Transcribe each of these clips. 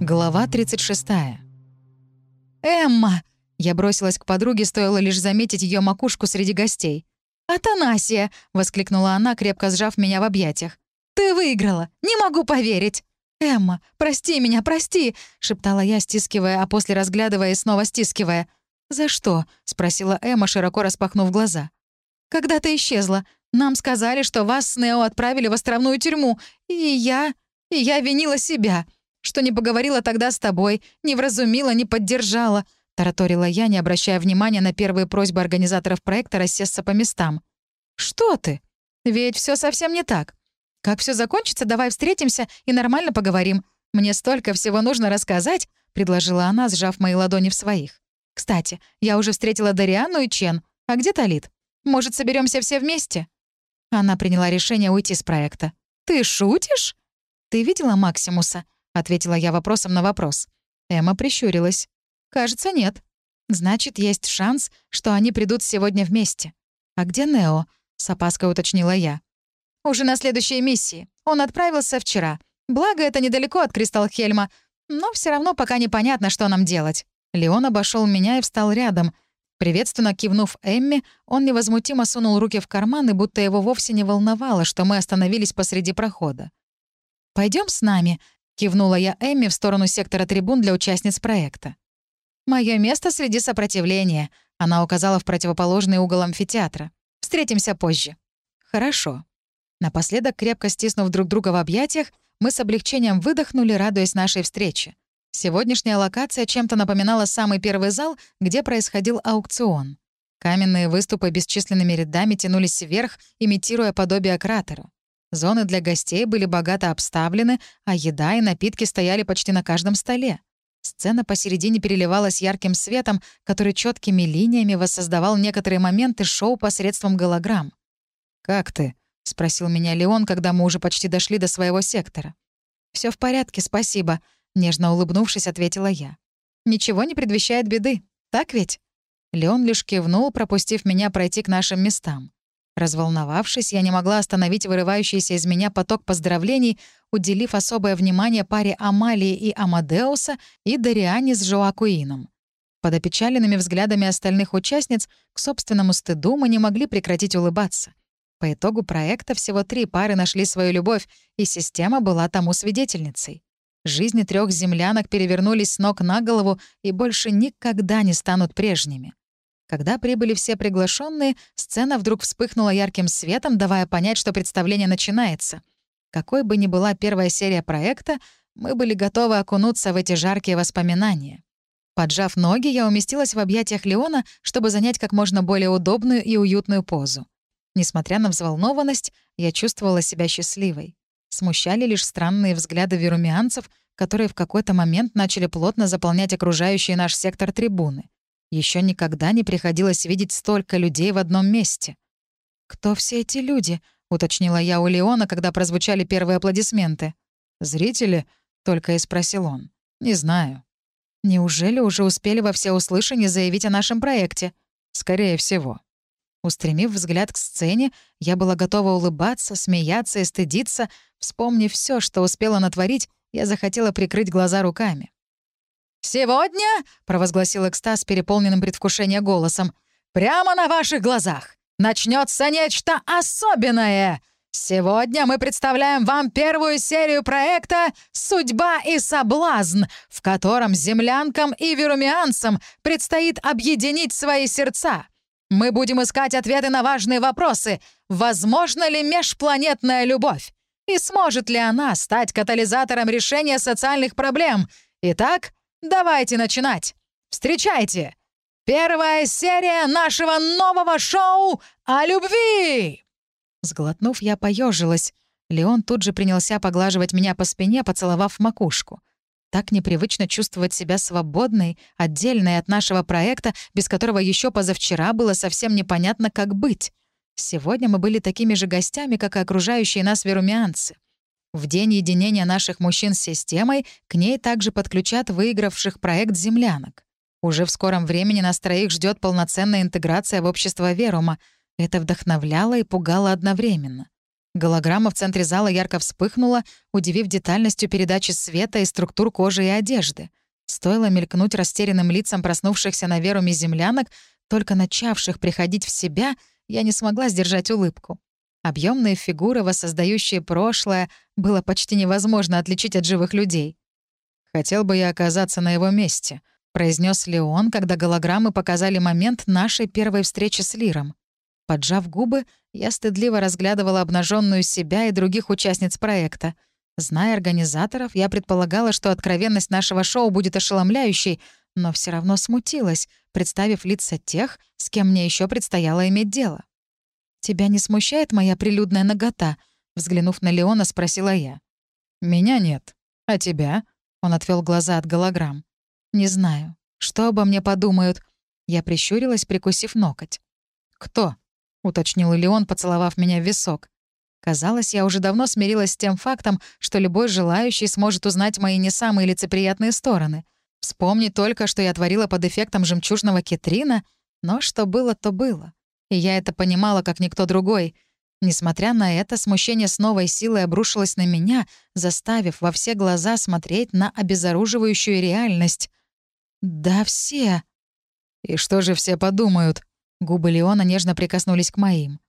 Глава 36. «Эмма!» Я бросилась к подруге, стоило лишь заметить ее макушку среди гостей. «Атанасия!» — воскликнула она, крепко сжав меня в объятиях. «Ты выиграла! Не могу поверить!» «Эмма, прости меня, прости!» — шептала я, стискивая, а после разглядывая и снова стискивая. «За что?» — спросила Эмма, широко распахнув глаза. «Когда ты исчезла, нам сказали, что вас с Нео отправили в островную тюрьму, и я... и я винила себя, что не поговорила тогда с тобой, не вразумила, не поддержала», — тараторила я, не обращая внимания на первые просьбы организаторов проекта рассесться по местам. «Что ты? Ведь все совсем не так. Как все закончится, давай встретимся и нормально поговорим. Мне столько всего нужно рассказать», — предложила она, сжав мои ладони в своих. «Кстати, я уже встретила Дариану и Чен. А где Талит? Может, соберемся все вместе?» Она приняла решение уйти с проекта. «Ты шутишь?» «Ты видела Максимуса?» — ответила я вопросом на вопрос. Эмма прищурилась. «Кажется, нет. Значит, есть шанс, что они придут сегодня вместе. А где Нео?» — с опаской уточнила я. Уже на следующей миссии. Он отправился вчера. Благо, это недалеко от Кристалхельма, но все равно пока непонятно, что нам делать. Леон обошел меня и встал рядом. Приветственно кивнув Эмми, он невозмутимо сунул руки в карман, и будто его вовсе не волновало, что мы остановились посреди прохода. Пойдем с нами», — кивнула я Эмми в сторону сектора трибун для участниц проекта. Мое место среди сопротивления», — она указала в противоположный угол амфитеатра. «Встретимся позже». «Хорошо». Напоследок, крепко стиснув друг друга в объятиях, мы с облегчением выдохнули, радуясь нашей встрече. Сегодняшняя локация чем-то напоминала самый первый зал, где происходил аукцион. Каменные выступы бесчисленными рядами тянулись вверх, имитируя подобие кратера. Зоны для гостей были богато обставлены, а еда и напитки стояли почти на каждом столе. Сцена посередине переливалась ярким светом, который четкими линиями воссоздавал некоторые моменты шоу посредством голограмм. «Как ты?» — спросил меня Леон, когда мы уже почти дошли до своего сектора. Все в порядке, спасибо», — нежно улыбнувшись, ответила я. «Ничего не предвещает беды, так ведь?» Леон лишь кивнул, пропустив меня пройти к нашим местам. Разволновавшись, я не могла остановить вырывающийся из меня поток поздравлений, уделив особое внимание паре Амалии и Амадеуса и Дариане с Жоакуином. Под опечаленными взглядами остальных участниц к собственному стыду мы не могли прекратить улыбаться. По итогу проекта всего три пары нашли свою любовь, и система была тому свидетельницей. Жизни трех землянок перевернулись с ног на голову и больше никогда не станут прежними. Когда прибыли все приглашенные, сцена вдруг вспыхнула ярким светом, давая понять, что представление начинается. Какой бы ни была первая серия проекта, мы были готовы окунуться в эти жаркие воспоминания. Поджав ноги, я уместилась в объятиях Леона, чтобы занять как можно более удобную и уютную позу. Несмотря на взволнованность, я чувствовала себя счастливой. Смущали лишь странные взгляды верумианцев, которые в какой-то момент начали плотно заполнять окружающий наш сектор трибуны. Еще никогда не приходилось видеть столько людей в одном месте. «Кто все эти люди?» — уточнила я у Леона, когда прозвучали первые аплодисменты. «Зрители?» — только и спросил он. «Не знаю». «Неужели уже успели во всеуслышание заявить о нашем проекте?» «Скорее всего». Устремив взгляд к сцене, я была готова улыбаться, смеяться и стыдиться. Вспомнив все, что успела натворить, я захотела прикрыть глаза руками. «Сегодня», — провозгласил экстаз переполненным предвкушением голосом, «прямо на ваших глазах начнется нечто особенное. Сегодня мы представляем вам первую серию проекта «Судьба и соблазн», в котором землянкам и верумианцам предстоит объединить свои сердца — мы будем искать ответы на важные вопросы. Возможно ли межпланетная любовь? И сможет ли она стать катализатором решения социальных проблем? Итак, давайте начинать. Встречайте! Первая серия нашего нового шоу о любви!» Сглотнув, я поежилась. Леон тут же принялся поглаживать меня по спине, поцеловав макушку. Так непривычно чувствовать себя свободной, отдельной от нашего проекта, без которого еще позавчера было совсем непонятно, как быть. Сегодня мы были такими же гостями, как и окружающие нас верумианцы. В день единения наших мужчин с системой к ней также подключат выигравших проект землянок. Уже в скором времени нас троих ждет полноценная интеграция в общество Верума. Это вдохновляло и пугало одновременно. Голограмма в центре зала ярко вспыхнула, удивив детальностью передачи света и структур кожи и одежды. Стоило мелькнуть растерянным лицам проснувшихся на веру землянок, только начавших приходить в себя, я не смогла сдержать улыбку. Объемные фигуры, воссоздающие прошлое, было почти невозможно отличить от живых людей. «Хотел бы я оказаться на его месте», — произнес Леон, когда голограммы показали момент нашей первой встречи с Лиром. Поджав губы, я стыдливо разглядывала обнаженную себя и других участниц проекта. Зная организаторов, я предполагала, что откровенность нашего шоу будет ошеломляющей, но все равно смутилась, представив лица тех, с кем мне еще предстояло иметь дело. «Тебя не смущает моя прилюдная нагота?» Взглянув на Леона, спросила я. «Меня нет. А тебя?» Он отвел глаза от голограмм. «Не знаю. Что обо мне подумают?» Я прищурилась, прикусив ноготь. «Кто?» — уточнил Леон, поцеловав меня в висок. Казалось, я уже давно смирилась с тем фактом, что любой желающий сможет узнать мои не самые лицеприятные стороны. Вспомни только, что я творила под эффектом жемчужного кетрина, но что было, то было. И я это понимала, как никто другой. Несмотря на это, смущение с новой силой обрушилось на меня, заставив во все глаза смотреть на обезоруживающую реальность. «Да все!» «И что же все подумают?» Губы Леона нежно прикоснулись к моим.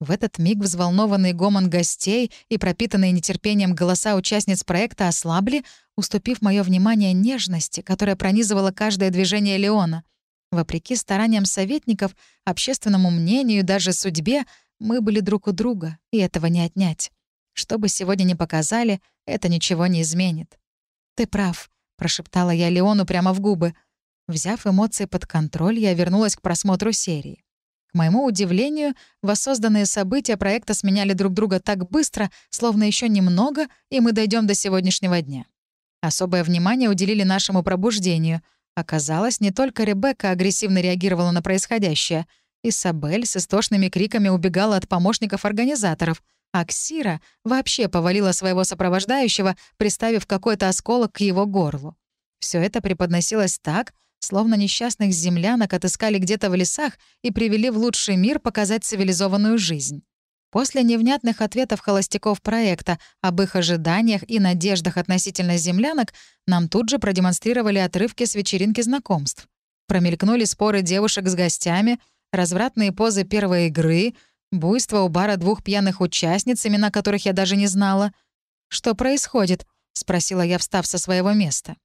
В этот миг взволнованный гомон гостей и пропитанные нетерпением голоса участниц проекта ослабли, уступив мое внимание нежности, которая пронизывала каждое движение Леона. Вопреки стараниям советников, общественному мнению и даже судьбе, мы были друг у друга, и этого не отнять. Что бы сегодня ни показали, это ничего не изменит. «Ты прав», — прошептала я Леону прямо в губы. Взяв эмоции под контроль, я вернулась к просмотру серии. К моему удивлению, воссозданные события проекта сменяли друг друга так быстро, словно еще немного, и мы дойдем до сегодняшнего дня. Особое внимание уделили нашему пробуждению — Оказалось, не только Ребекка агрессивно реагировала на происходящее. Исабель с истошными криками убегала от помощников организаторов, а Ксира вообще повалила своего сопровождающего, приставив какой-то осколок к его горлу. Все это преподносилось так, словно несчастных землянок отыскали где-то в лесах и привели в лучший мир показать цивилизованную жизнь. После невнятных ответов холостяков проекта об их ожиданиях и надеждах относительно землянок нам тут же продемонстрировали отрывки с вечеринки знакомств. Промелькнули споры девушек с гостями, развратные позы первой игры, буйство у бара двух пьяных участниц, имена которых я даже не знала. «Что происходит?» — спросила я, встав со своего места.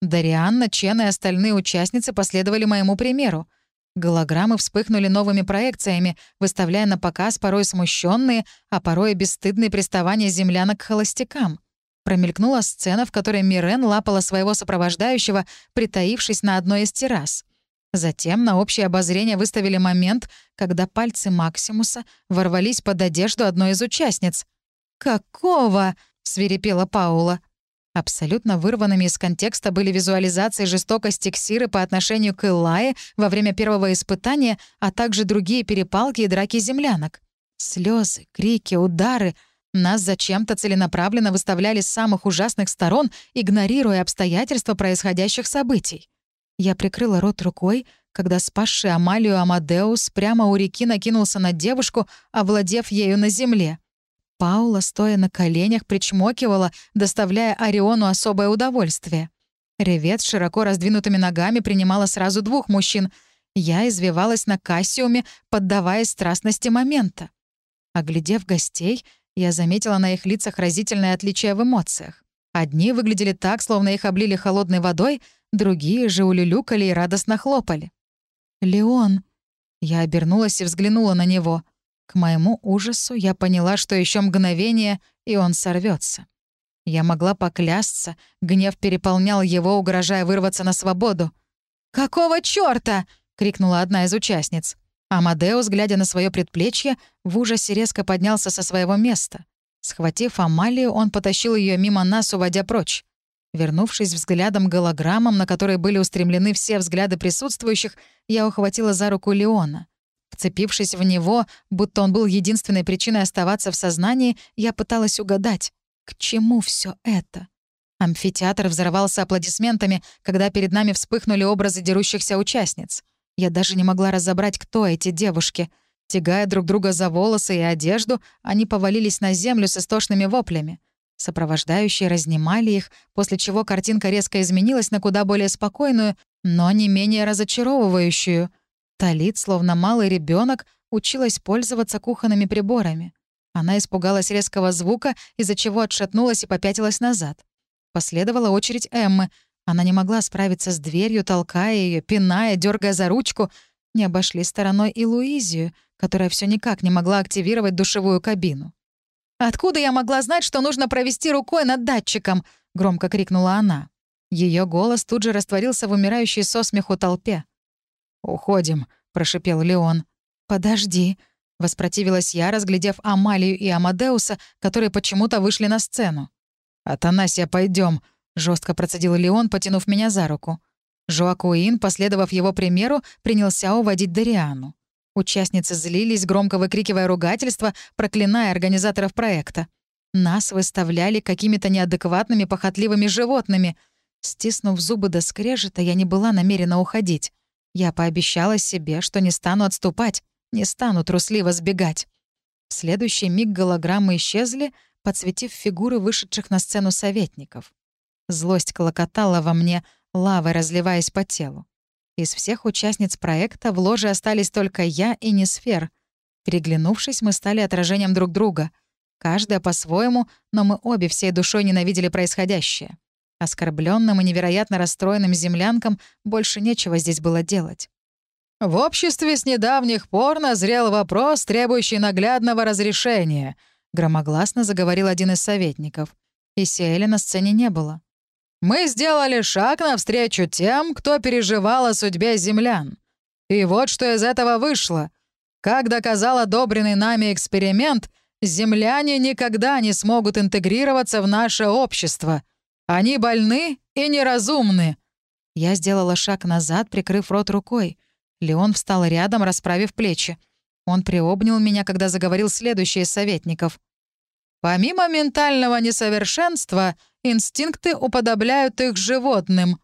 Дарианна, Чен и остальные участницы последовали моему примеру. Голограммы вспыхнули новыми проекциями, выставляя на показ порой смущенные, а порой и бесстыдные приставания землянок к холостякам. Промелькнула сцена, в которой Мирен лапала своего сопровождающего, притаившись на одной из террас. Затем на общее обозрение выставили момент, когда пальцы Максимуса ворвались под одежду одной из участниц. «Какого?» — свирепела Паула. Абсолютно вырванными из контекста были визуализации жестокости Ксиры по отношению к Эллае во время первого испытания, а также другие перепалки и драки землянок. Слезы, крики, удары. Нас зачем-то целенаправленно выставляли с самых ужасных сторон, игнорируя обстоятельства происходящих событий. Я прикрыла рот рукой, когда спасший Амалию Амадеус прямо у реки накинулся на девушку, овладев ею на земле. Паула, стоя на коленях, причмокивала, доставляя Ориону особое удовольствие. Ревет широко раздвинутыми ногами принимала сразу двух мужчин. Я извивалась на Кассиуме, поддаваясь страстности момента. Оглядев гостей, я заметила на их лицах разительное отличие в эмоциях. Одни выглядели так, словно их облили холодной водой, другие же улюлюкали и радостно хлопали. «Леон!» Я обернулась и взглянула на него — моему ужасу я поняла, что еще мгновение, и он сорвется. Я могла поклясться, гнев переполнял его, угрожая вырваться на свободу. «Какого чёрта?» — крикнула одна из участниц. Амадеус, глядя на свое предплечье, в ужасе резко поднялся со своего места. Схватив Амалию, он потащил ее мимо нас, уводя прочь. Вернувшись взглядом голограммам, на которые были устремлены все взгляды присутствующих, я ухватила за руку Леона. Вцепившись в него, будто он был единственной причиной оставаться в сознании, я пыталась угадать, к чему все это. Амфитеатр взорвался аплодисментами, когда перед нами вспыхнули образы дерущихся участниц. Я даже не могла разобрать, кто эти девушки. Стегая друг друга за волосы и одежду, они повалились на землю с истошными воплями. Сопровождающие разнимали их, после чего картинка резко изменилась на куда более спокойную, но не менее разочаровывающую. Талит, словно малый ребенок, училась пользоваться кухонными приборами. Она испугалась резкого звука, из-за чего отшатнулась и попятилась назад. Последовала очередь Эммы. Она не могла справиться с дверью, толкая ее, пиная, дергая за ручку. Не обошли стороной и Луизию, которая все никак не могла активировать душевую кабину. «Откуда я могла знать, что нужно провести рукой над датчиком?» — громко крикнула она. Ее голос тут же растворился в умирающей со смеху толпе. «Уходим», — прошипел Леон. «Подожди», — воспротивилась я, разглядев Амалию и Амадеуса, которые почему-то вышли на сцену. «Атанасия, пойдем, жестко процедил Леон, потянув меня за руку. Жоакуин, последовав его примеру, принялся уводить Дариану. Участницы злились, громко выкрикивая ругательства, проклиная организаторов проекта. Нас выставляли какими-то неадекватными, похотливыми животными. Стиснув зубы до скрежета, я не была намерена уходить. Я пообещала себе, что не стану отступать, не стану трусливо сбегать. В следующий миг голограммы исчезли, подсветив фигуры вышедших на сцену советников. Злость колокотала во мне, лавой разливаясь по телу. Из всех участниц проекта в ложе остались только я и Несфер. Переглянувшись, мы стали отражением друг друга. Каждая по-своему, но мы обе всей душой ненавидели происходящее. Оскорбленным и невероятно расстроенным землянкам больше нечего здесь было делать. В обществе с недавних пор назрел вопрос, требующий наглядного разрешения — громогласно заговорил один из советников. И Сиэля на сцене не было. «Мы сделали шаг навстречу тем, кто переживал о судьбе землян. И вот что из этого вышло. Как доказал одобренный нами эксперимент, земляне никогда не смогут интегрироваться в наше общество. Они больны и неразумны». Я сделала шаг назад, прикрыв рот рукой. Леон встал рядом, расправив плечи. Он приобнял меня, когда заговорил следующий из советников. «Помимо ментального несовершенства, инстинкты уподобляют их животным».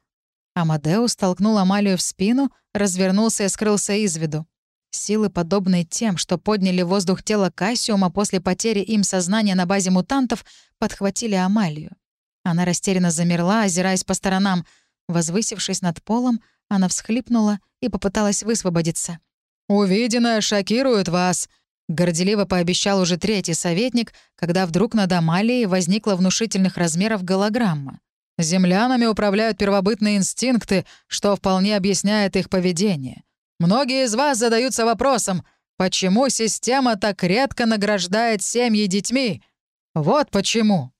Амадеус толкнул Амалию в спину, развернулся и скрылся из виду. Силы, подобные тем, что подняли воздух тела Кассиума после потери им сознания на базе мутантов, подхватили Амалию. Она растерянно замерла, озираясь по сторонам. Возвысившись над полом, она всхлипнула и попыталась высвободиться. «Увиденное шокирует вас», — горделиво пообещал уже третий советник, когда вдруг над Амалией возникла внушительных размеров голограмма. «Землянами управляют первобытные инстинкты, что вполне объясняет их поведение. Многие из вас задаются вопросом, почему система так редко награждает семьи детьми? Вот почему».